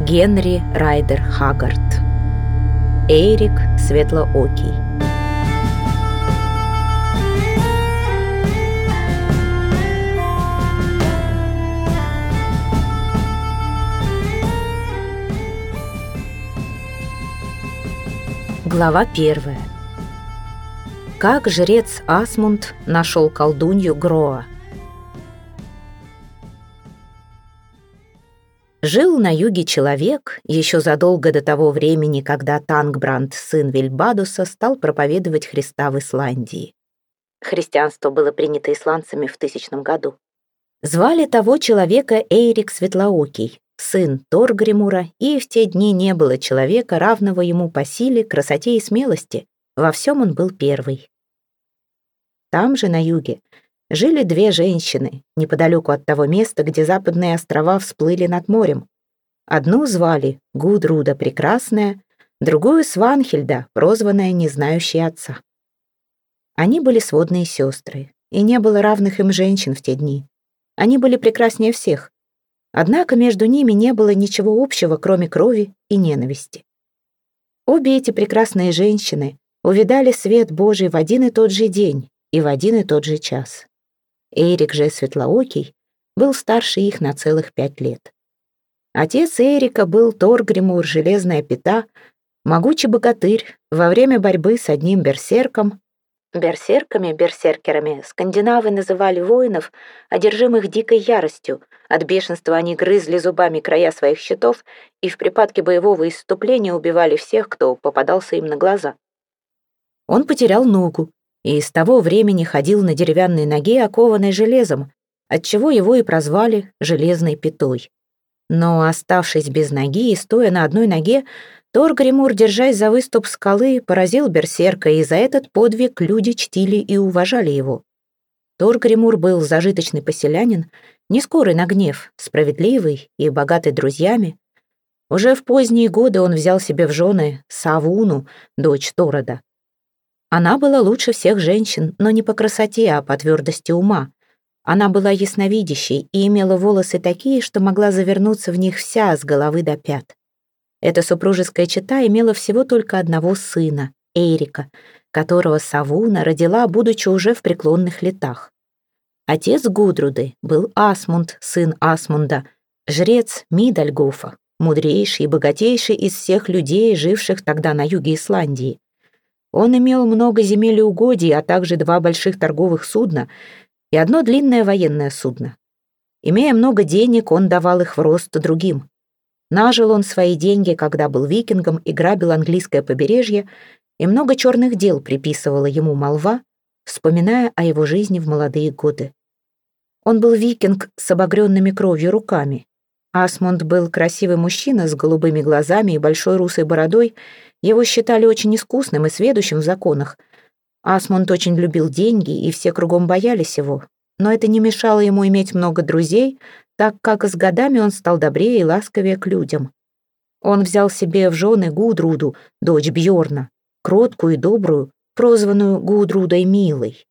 Генри Райдер Хагард. Эрик Светлоокий. Глава первая. Как жрец Асмунд нашел колдунью Гроа. Жил на юге человек еще задолго до того времени, когда Тангбранд, сын Вильбадуса, стал проповедовать Христа в Исландии. Христианство было принято исландцами в тысячном году. Звали того человека Эйрик Светлоокий, сын Торгримура, и в те дни не было человека, равного ему по силе, красоте и смелости. Во всем он был первый. Там же, на юге, жили две женщины, неподалеку от того места, где западные острова всплыли над морем. Одну звали Гудруда Прекрасная, другую Сванхельда, прозванная не знающей отца. Они были сводные сестры, и не было равных им женщин в те дни. Они были прекраснее всех. Однако между ними не было ничего общего, кроме крови и ненависти. Обе эти прекрасные женщины увидали свет Божий в один и тот же день и в один и тот же час. Эрик же Светлоокий был старше их на целых пять лет. Отец Эрика был Торгримур, железная пята, могучий богатырь, во время борьбы с одним берсерком. Берсерками, берсеркерами скандинавы называли воинов, одержимых дикой яростью. От бешенства они грызли зубами края своих щитов и в припадке боевого исступления убивали всех, кто попадался им на глаза. Он потерял ногу, и с того времени ходил на деревянной ноге, окованной железом, отчего его и прозвали «железной пятой». Но, оставшись без ноги и стоя на одной ноге, Торгримур, держась за выступ скалы, поразил берсерка, и за этот подвиг люди чтили и уважали его. Торгримур был зажиточный поселянин, не скорый на гнев, справедливый и богатый друзьями. Уже в поздние годы он взял себе в жены Савуну, дочь Торода. Она была лучше всех женщин, но не по красоте, а по твердости ума. Она была ясновидящей и имела волосы такие, что могла завернуться в них вся с головы до пят. Эта супружеская чета имела всего только одного сына, Эрика, которого Савуна родила, будучи уже в преклонных летах. Отец Гудруды был Асмунд, сын Асмунда, жрец Мидальгофа, мудрейший и богатейший из всех людей, живших тогда на юге Исландии. Он имел много земель и угодий, а также два больших торговых судна и одно длинное военное судно. Имея много денег, он давал их в рост другим. Нажил он свои деньги, когда был викингом и грабил английское побережье, и много черных дел приписывала ему молва, вспоминая о его жизни в молодые годы. Он был викинг с обогренными кровью руками. Асмунд был красивый мужчина с голубыми глазами и большой русой бородой, его считали очень искусным и сведущим в законах. Асмунд очень любил деньги, и все кругом боялись его. Но это не мешало ему иметь много друзей, так как с годами он стал добрее и ласковее к людям. Он взял себе в жены Гудруду, дочь Бьорна, кроткую и добрую, прозванную Гудрудой Милой.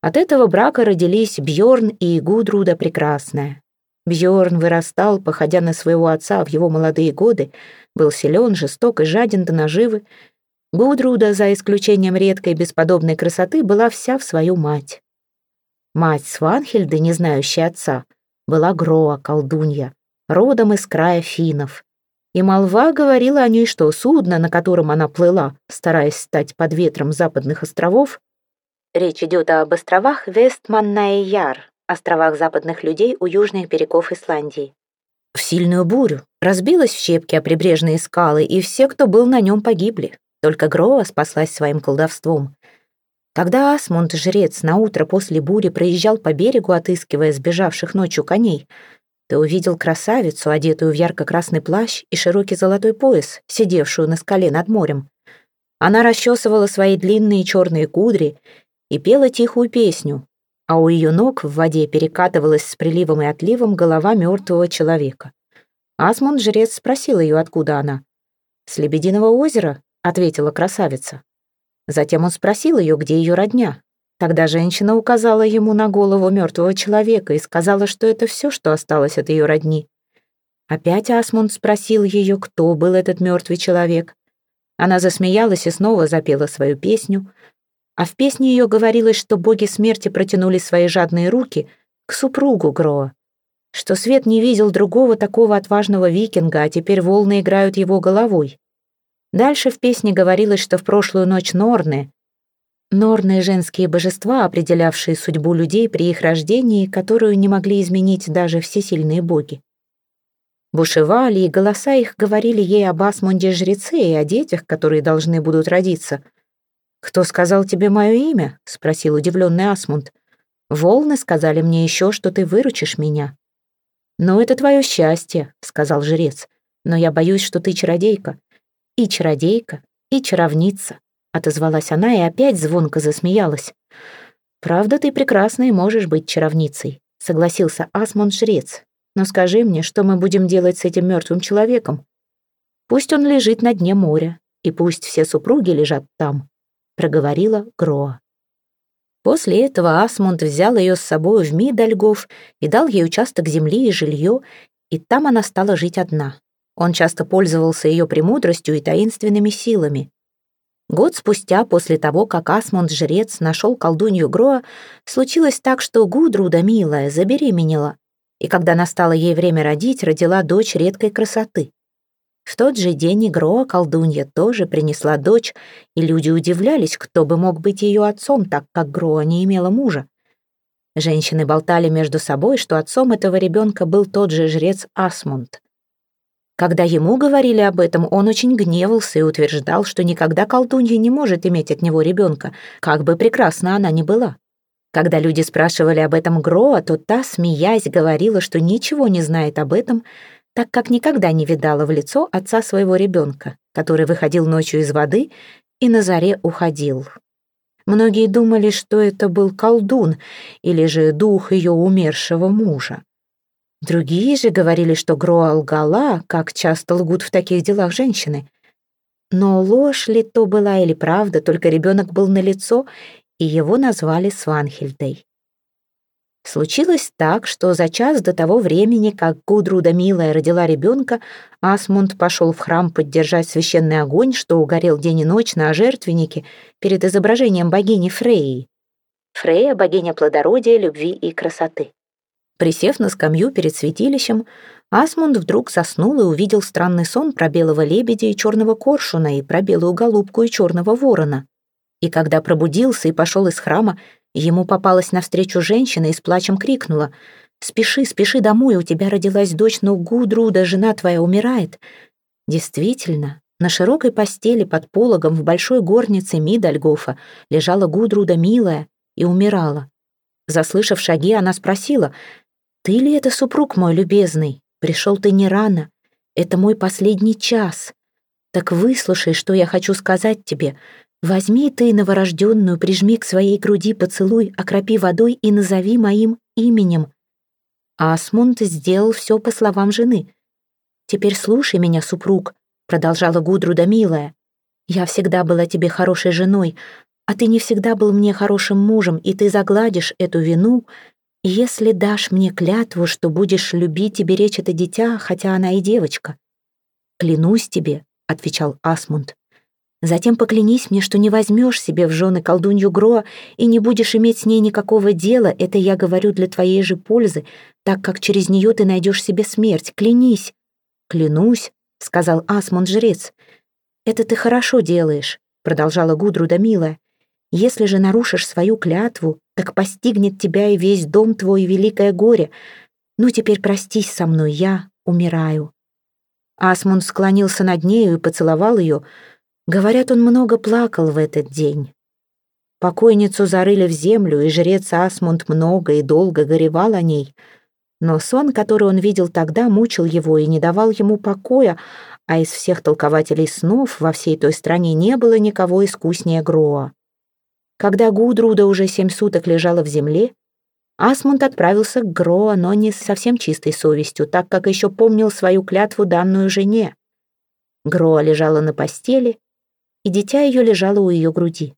От этого брака родились Бьорн и Гудруда Прекрасная. Бьорн вырастал, походя на своего отца в его молодые годы, был силен, жесток и жаден до наживы. Гудруда, за исключением редкой бесподобной красоты, была вся в свою мать. Мать Сванхельды, не знающая отца, была Гроа, колдунья, родом из края финнов. И молва говорила о ней, что судно, на котором она плыла, стараясь стать под ветром западных островов, речь идет об островах Вестманнайяр, островах западных людей у южных берегов Исландии, в сильную бурю, разбилась в щепки о прибрежные скалы, и все, кто был на нем, погибли. Только Гроа спаслась своим колдовством. Когда Асмунд, жрец, на утро после бури проезжал по берегу, отыскивая сбежавших ночью коней, то увидел красавицу, одетую в ярко-красный плащ и широкий золотой пояс, сидевшую на скале над морем. Она расчесывала свои длинные черные кудри и пела тихую песню, а у ее ног в воде перекатывалась с приливом и отливом голова мертвого человека. Асмунд жрец спросил ее, откуда она. «С Лебединого озера», — ответила красавица. Затем он спросил ее, где ее родня. Тогда женщина указала ему на голову мертвого человека и сказала, что это все, что осталось от ее родни. Опять Асмунд спросил ее, кто был этот мертвый человек. Она засмеялась и снова запела свою песню. А в песне ее говорилось, что боги смерти протянули свои жадные руки к супругу Гроа, что Свет не видел другого такого отважного викинга, а теперь волны играют его головой. Дальше в песне говорилось, что в прошлую ночь Норны, Норны — женские божества, определявшие судьбу людей при их рождении, которую не могли изменить даже всесильные боги. Бушевали, и голоса их говорили ей об Асмунде жреце и о детях, которые должны будут родиться. «Кто сказал тебе мое имя?» — спросил удивленный Асмунд. «Волны сказали мне еще, что ты выручишь меня». «Ну, это твое счастье», — сказал жрец. «Но я боюсь, что ты чародейка. И чародейка, и чаровница», — отозвалась она и опять звонко засмеялась. «Правда, ты прекрасна и можешь быть чаровницей», — согласился Асмунд-жрец. «Но скажи мне, что мы будем делать с этим мертвым человеком? Пусть он лежит на дне моря, и пусть все супруги лежат там», — проговорила Гроа. После этого Асмунд взял ее с собой в Мидальгов и дал ей участок земли и жилье, и там она стала жить одна. Он часто пользовался ее премудростью и таинственными силами. Год спустя, после того, как Асмунд-жрец нашел колдунью Гроа, случилось так, что Гудруда, милая, забеременела, и когда настало ей время родить, родила дочь редкой красоты. В тот же день Игроа колдунья тоже принесла дочь, и люди удивлялись, кто бы мог быть ее отцом, так как Гроа не имела мужа. Женщины болтали между собой, что отцом этого ребенка был тот же жрец Асмунд. Когда ему говорили об этом, он очень гневался и утверждал, что никогда колдунья не может иметь от него ребенка, как бы прекрасна она ни была. Когда люди спрашивали об этом Гроа, то та, смеясь, говорила, что ничего не знает об этом, так как никогда не видала в лицо отца своего ребенка, который выходил ночью из воды и на заре уходил. Многие думали, что это был колдун или же дух ее умершего мужа. Другие же говорили, что Гроа лгала, как часто лгут в таких делах женщины. Но ложь ли то была или правда, только ребенок был налицо, и его назвали Сванхельдой. Случилось так, что за час до того времени, как Гудруда Милая родила ребенка, Асмунд пошел в храм поддержать священный огонь, что угорел день и ночь на жертвеннике перед изображением богини Фреи. Фрея — богиня плодородия, любви и красоты. Присев на скамью перед святилищем, Асмунд вдруг заснул и увидел странный сон про белого лебедя и черного коршуна и про белую голубку и черного ворона. И когда пробудился и пошел из храма, Ему попалась навстречу женщина и с плачем крикнула «Спеши, спеши домой, у тебя родилась дочь, но Гудруда, жена твоя, умирает». Действительно, на широкой постели под пологом в большой горнице Мидальгофа лежала Гудруда милая и умирала. Заслышав шаги, она спросила «Ты ли это супруг мой любезный? Пришел ты не рано. Это мой последний час. Так выслушай, что я хочу сказать тебе. Возьми ты новорожденную, прижми к своей груди поцелуй, окропи водой и назови моим именем. Асмунд сделал все по словам жены. «Теперь слушай меня, супруг», — продолжала Гудруда милая. «Я всегда была тебе хорошей женой, а ты не всегда был мне хорошим мужем, и ты загладишь эту вину, если дашь мне клятву, что будешь любить и беречь это дитя, хотя она и девочка». «Клянусь тебе», — отвечал Асмунд. Затем поклянись мне, что не возьмешь себе в жены колдунью Гроа и не будешь иметь с ней никакого дела, это я говорю для твоей же пользы, так как через нее ты найдешь себе смерть. Клянись!» «Клянусь», — сказал Асмунд-жрец. «Это ты хорошо делаешь», — продолжала Гудруда милая. «Если же нарушишь свою клятву, так постигнет тебя и весь дом твой великое горе. Ну, теперь простись со мной, я умираю». Асмунд склонился над нею и поцеловал ее, — Говорят, он много плакал в этот день. Покойницу зарыли в землю, и жрец Асмунд много и долго горевал о ней. Но сон, который он видел тогда, мучил его и не давал ему покоя, а из всех толкователей снов во всей той стране не было никого искуснее Гроа. Когда Гудруда уже семь суток лежала в земле, Асмунд отправился к Гроа, но не с совсем чистой совестью, так как еще помнил свою клятву данную жене. Гроа лежала на постели, и дитя ее лежало у ее груди.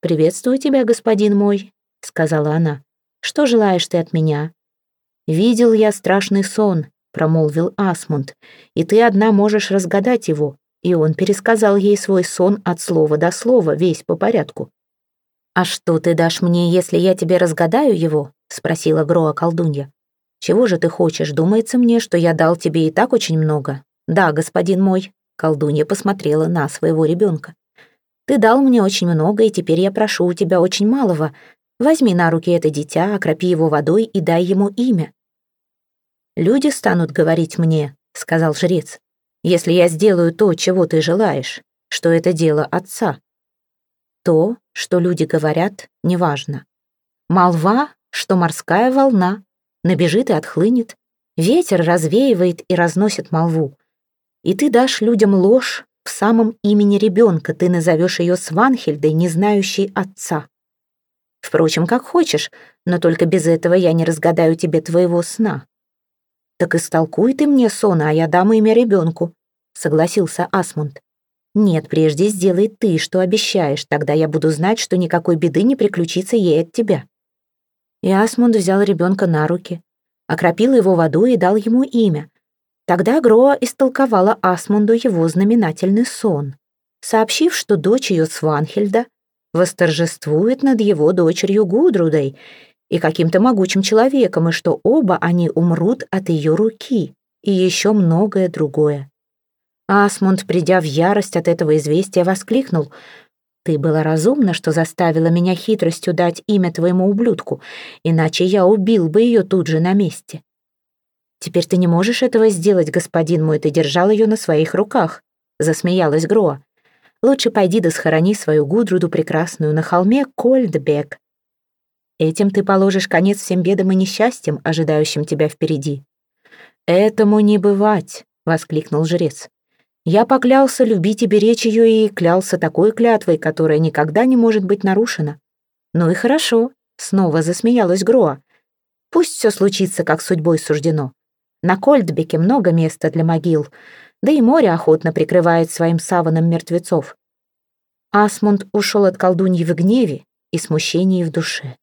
«Приветствую тебя, господин мой», — сказала она. «Что желаешь ты от меня?» «Видел я страшный сон, промолвил Асмунд, «и ты одна можешь разгадать его». И он пересказал ей свой сон от слова до слова, весь по порядку. «А что ты дашь мне, если я тебе разгадаю его?» — спросила Гроа колдунья. «Чего же ты хочешь? Думается мне, что я дал тебе и так очень много». «Да, господин мой», — колдунья посмотрела на своего ребенка. «Ты дал мне очень много, и теперь я прошу у тебя очень малого. Возьми на руки это дитя, окропи его водой и дай ему имя». «Люди станут говорить мне», — сказал жрец, «если я сделаю то, чего ты желаешь, что это дело отца». То, что люди говорят, неважно. Молва, что морская волна, набежит и отхлынет. Ветер развеивает и разносит молву. И ты дашь людям ложь в самом имени ребенка, ты назовешь ее Сванхельдой, не знающей отца. Впрочем, как хочешь, но только без этого я не разгадаю тебе твоего сна. Так истолкуй ты мне сон, а я дам имя ребенку, согласился Асмунд. Нет, прежде сделай ты, что обещаешь, тогда я буду знать, что никакой беды не приключится ей от тебя. И Асмунд взял ребенка на руки, окропил его водой и дал ему имя. Тогда Гроа истолковала Асмунду его знаменательный сон, сообщив, что дочь ее Сванхельда восторжествует над его дочерью Гудрудой и каким-то могучим человеком, и что оба они умрут от ее руки, и еще многое другое. Асмунд, придя в ярость от этого известия, воскликнул — ты была разумна, что заставила меня хитростью дать имя твоему ублюдку, иначе я убил бы ее тут же на месте. Теперь ты не можешь этого сделать, господин мой, ты держал ее на своих руках, засмеялась Гроа. Лучше пойди да схорони свою Гудруду прекрасную на холме Кольдбек. Этим ты положишь конец всем бедам и несчастьям, ожидающим тебя впереди. «Этому не бывать!» — воскликнул жрец. Я поклялся любить и беречь ее и клялся такой клятвой, которая никогда не может быть нарушена. Ну и хорошо, снова засмеялась Гроа. Пусть все случится, как судьбой суждено. На Кольдбеке много места для могил, да и море охотно прикрывает своим саваном мертвецов. Асмунд ушел от колдуньи в гневе и смущении в душе.